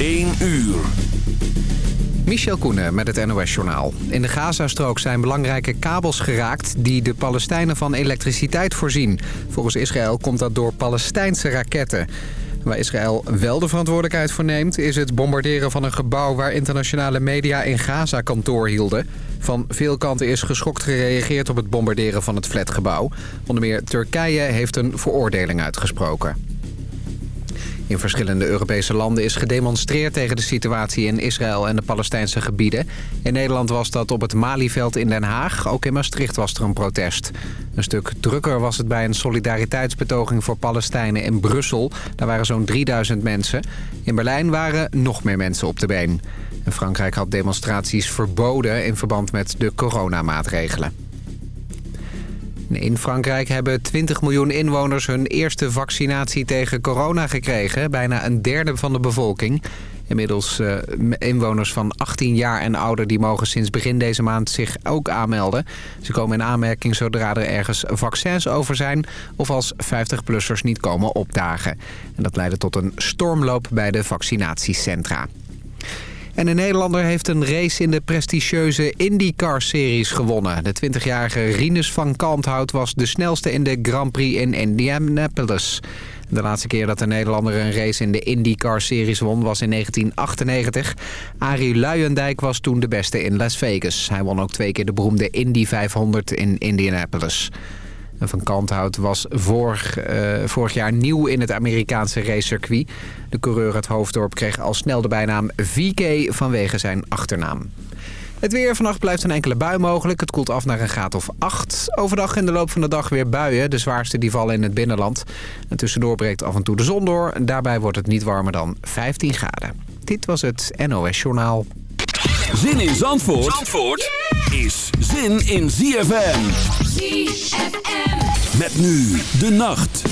1 uur. Michel Koenen met het NOS-journaal. In de Gazastrook zijn belangrijke kabels geraakt... die de Palestijnen van elektriciteit voorzien. Volgens Israël komt dat door Palestijnse raketten. Waar Israël wel de verantwoordelijkheid voor neemt... is het bombarderen van een gebouw waar internationale media in Gaza kantoor hielden. Van veel kanten is geschokt gereageerd op het bombarderen van het flatgebouw. Onder meer Turkije heeft een veroordeling uitgesproken. In verschillende Europese landen is gedemonstreerd tegen de situatie in Israël en de Palestijnse gebieden. In Nederland was dat op het Malieveld in Den Haag. Ook in Maastricht was er een protest. Een stuk drukker was het bij een solidariteitsbetoging voor Palestijnen in Brussel. Daar waren zo'n 3000 mensen. In Berlijn waren nog meer mensen op de been. En Frankrijk had demonstraties verboden in verband met de coronamaatregelen. In Frankrijk hebben 20 miljoen inwoners hun eerste vaccinatie tegen corona gekregen. Bijna een derde van de bevolking. Inmiddels uh, inwoners van 18 jaar en ouder die mogen sinds begin deze maand zich ook aanmelden. Ze komen in aanmerking zodra er ergens vaccins over zijn... of als 50-plussers niet komen opdagen. En dat leidde tot een stormloop bij de vaccinatiecentra. En een Nederlander heeft een race in de prestigieuze IndyCar-series gewonnen. De 20-jarige Rinus van Kalmthout was de snelste in de Grand Prix in Indianapolis. De laatste keer dat een Nederlander een race in de IndyCar-series won was in 1998. Arie Luijendijk was toen de beste in Las Vegas. Hij won ook twee keer de beroemde Indy 500 in Indianapolis. Van Kanthout was vorig, uh, vorig jaar nieuw in het Amerikaanse racecircuit. De coureur uit Hoofddorp kreeg al snel de bijnaam VK vanwege zijn achternaam. Het weer vannacht blijft een enkele bui mogelijk. Het koelt af naar een graad of 8. Overdag in de loop van de dag weer buien. De zwaarste die vallen in het binnenland. En tussendoor breekt af en toe de zon door. Daarbij wordt het niet warmer dan 15 graden. Dit was het NOS Journaal. Zin in Zandvoort, Zandvoort is zin in ZFM. ZFM. Met nu de nacht.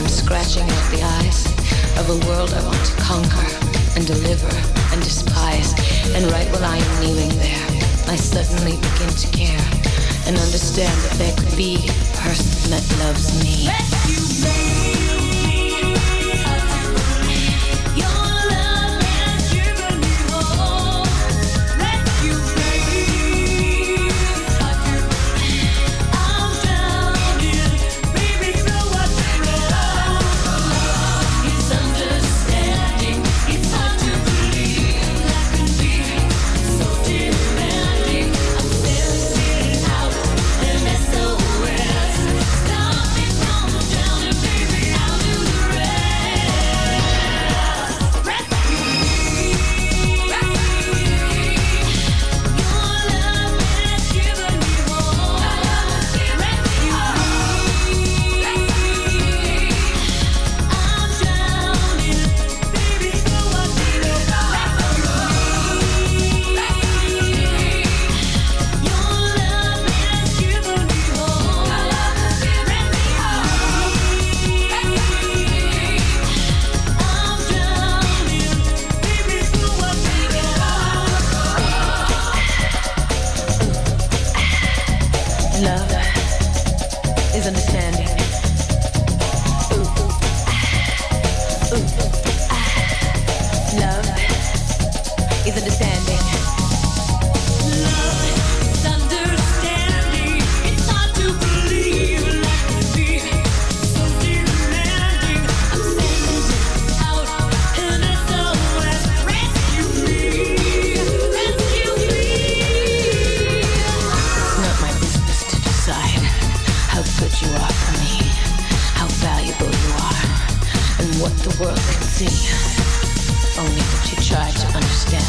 I'm scratching at the eyes of a world I want to conquer and deliver and despise. And right while I am kneeling there, I suddenly begin to care and understand that there could be a person that loves me.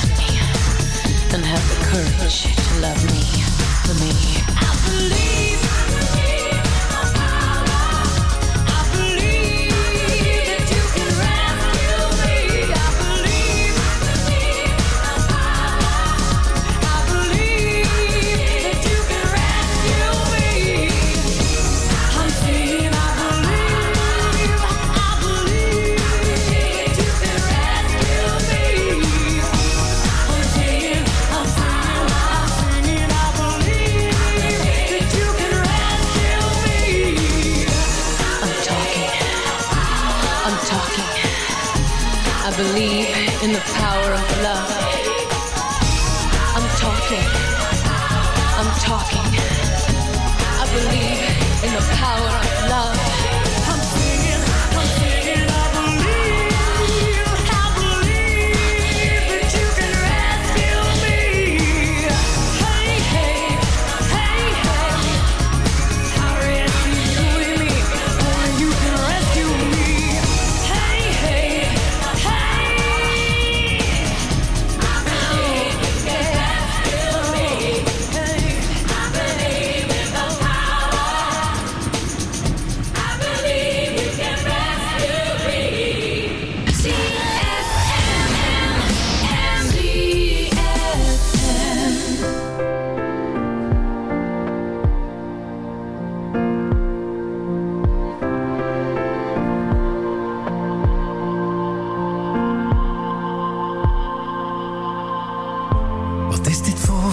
Yeah.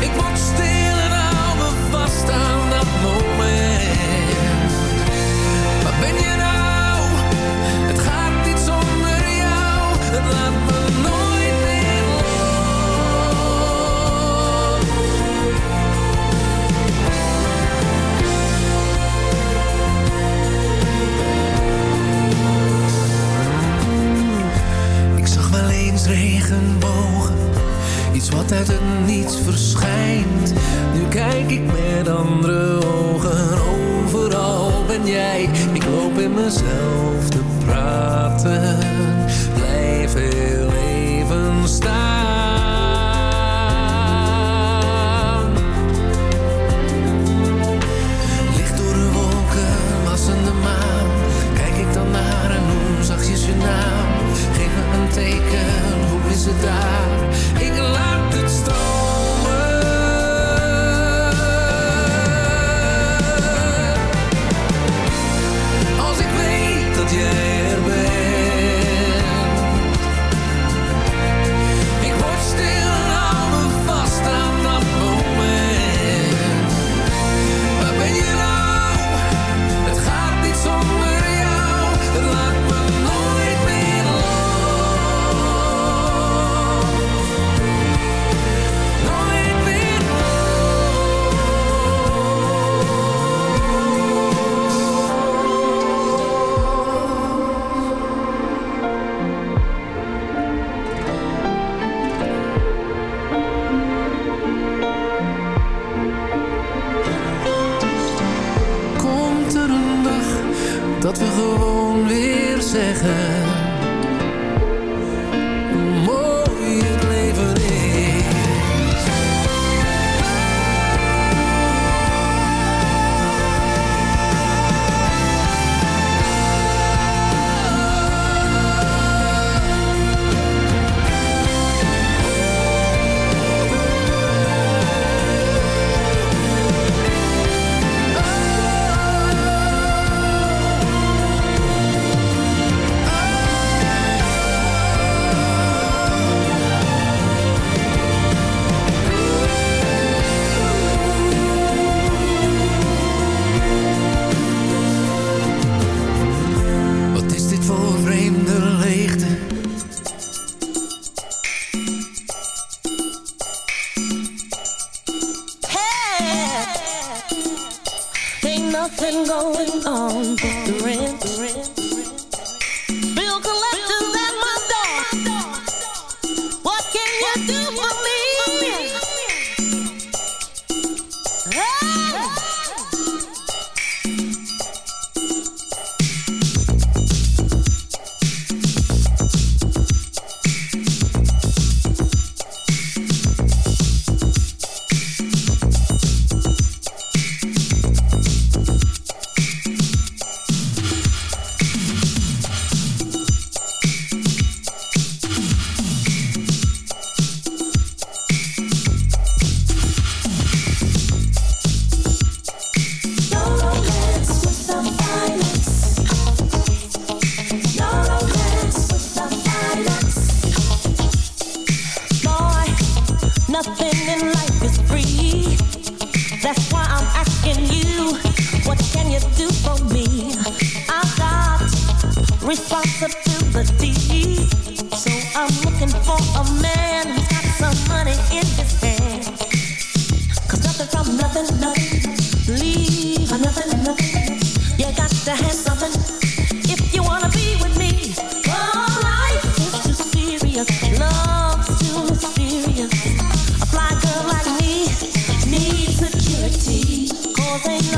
Ik word stil en vast aan dat moment. Waar ben je nou? Het gaat niet zonder jou. Het laat me regenbogen, iets wat uit het niets verschijnt. Nu kijk ik met andere ogen, overal ben jij. Ik loop in mezelf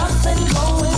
nothing going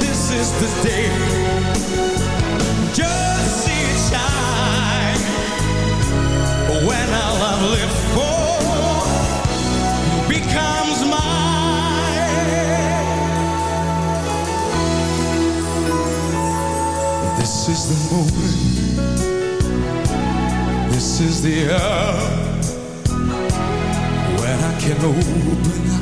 This is the day. Just see it shine when love lives for becomes mine. This is the moment. This is the hour when I can open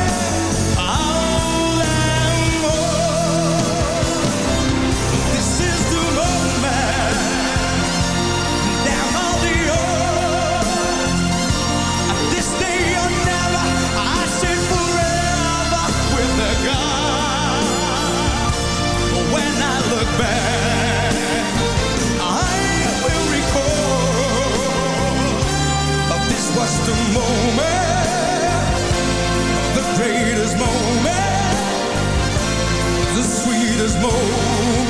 moment, the greatest moment, the sweetest moment.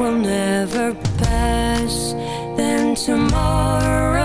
Will never pass, then tomorrow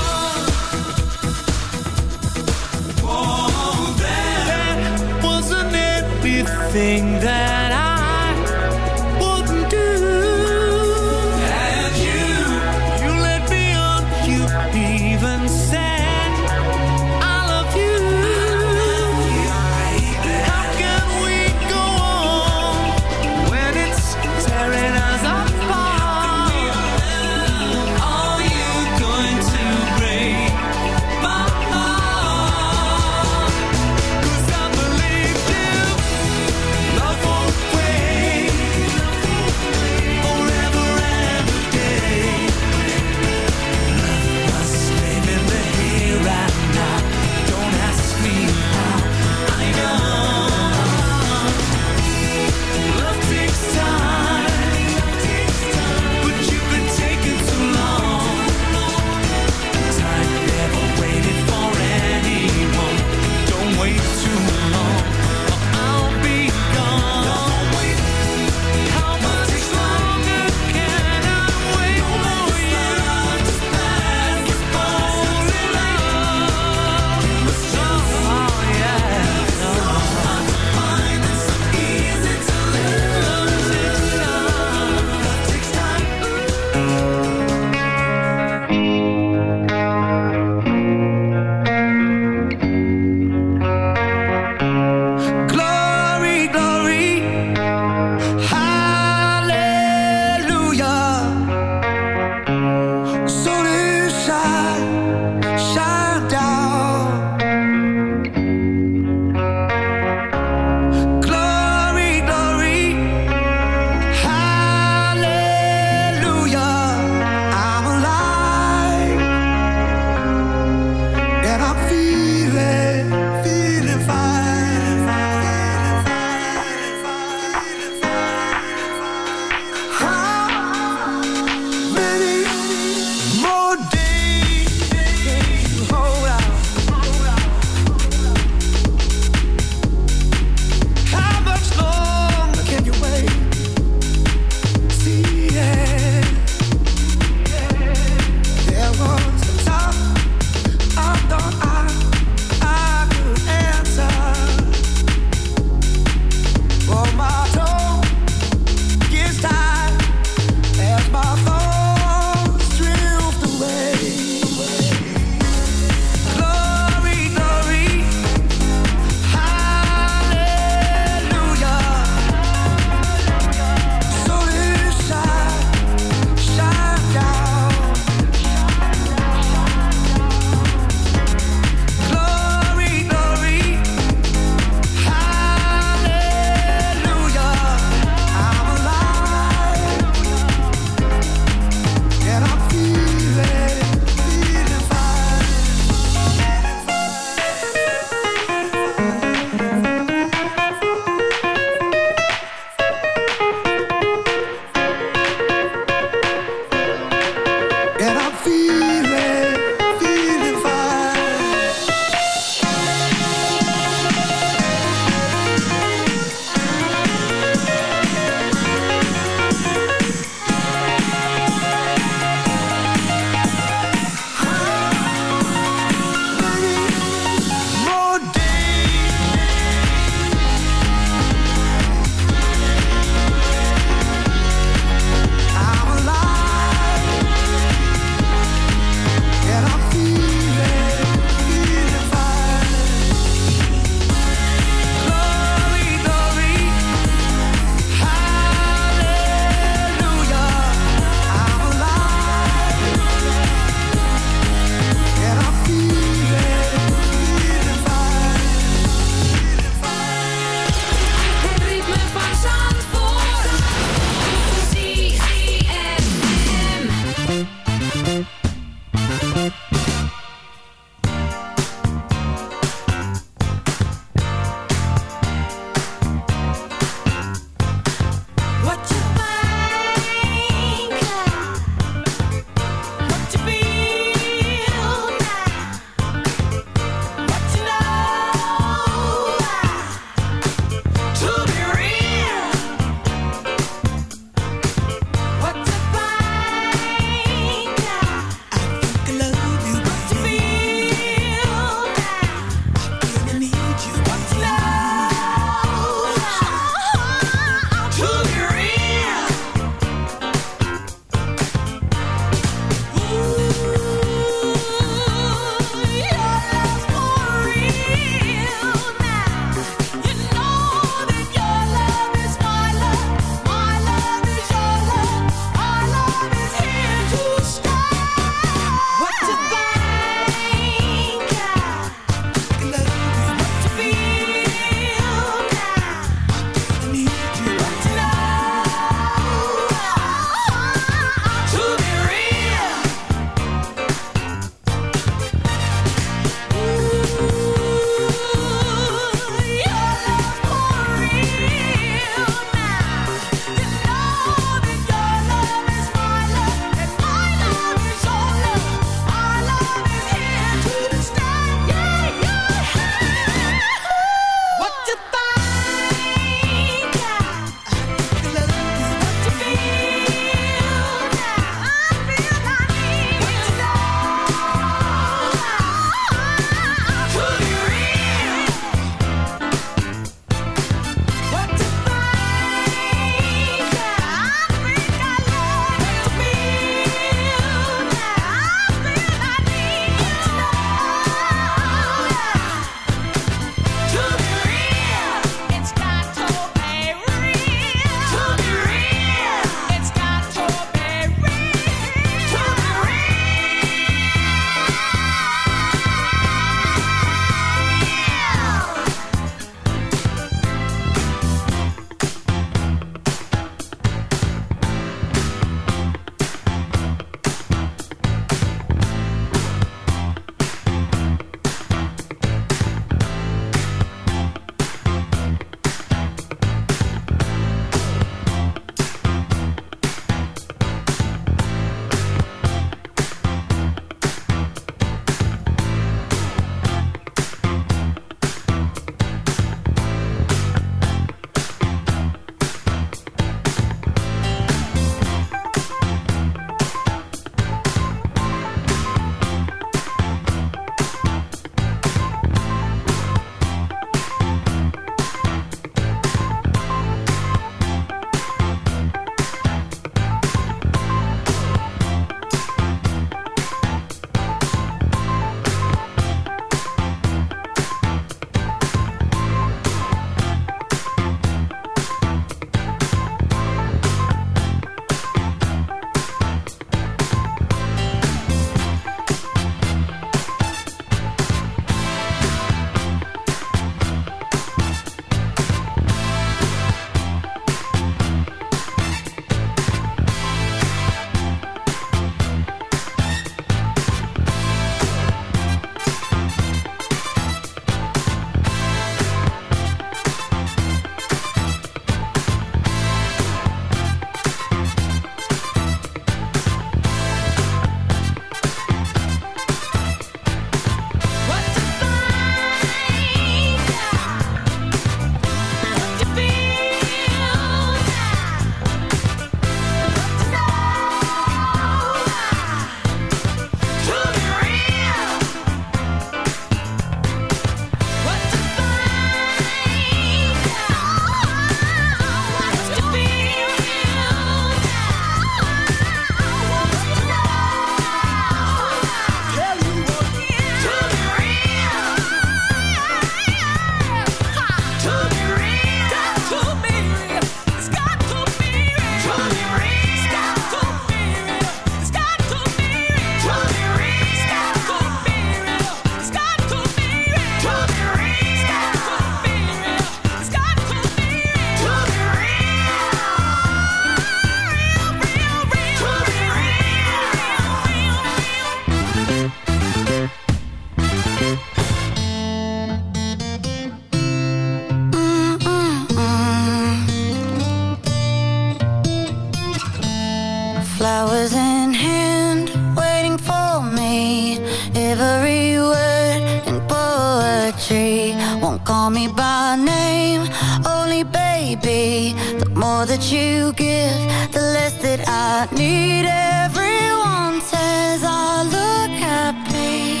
more that you give, the less that I need. Everyone says I look happy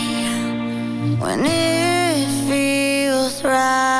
When it feels right.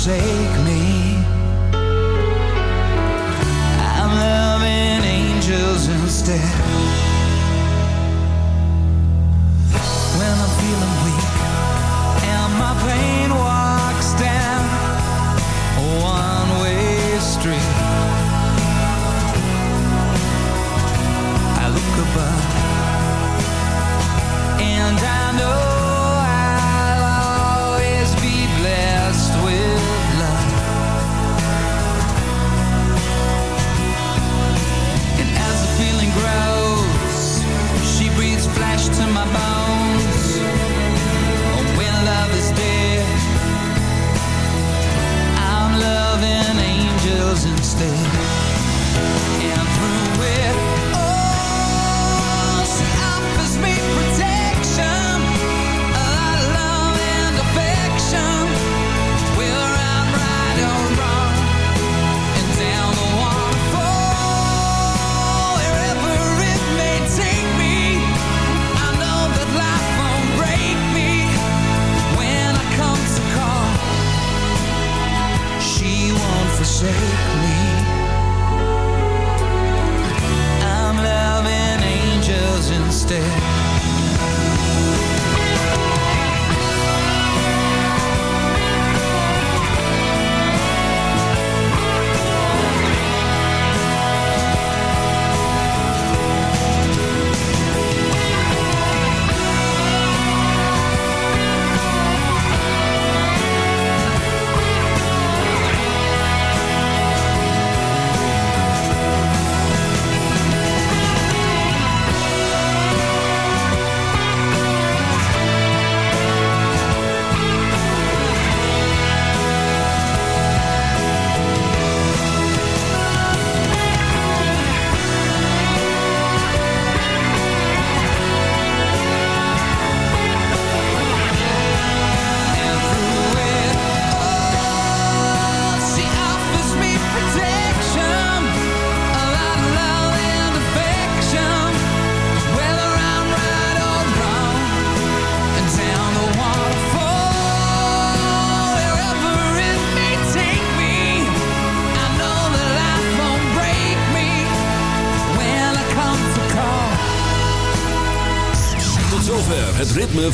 forsake me.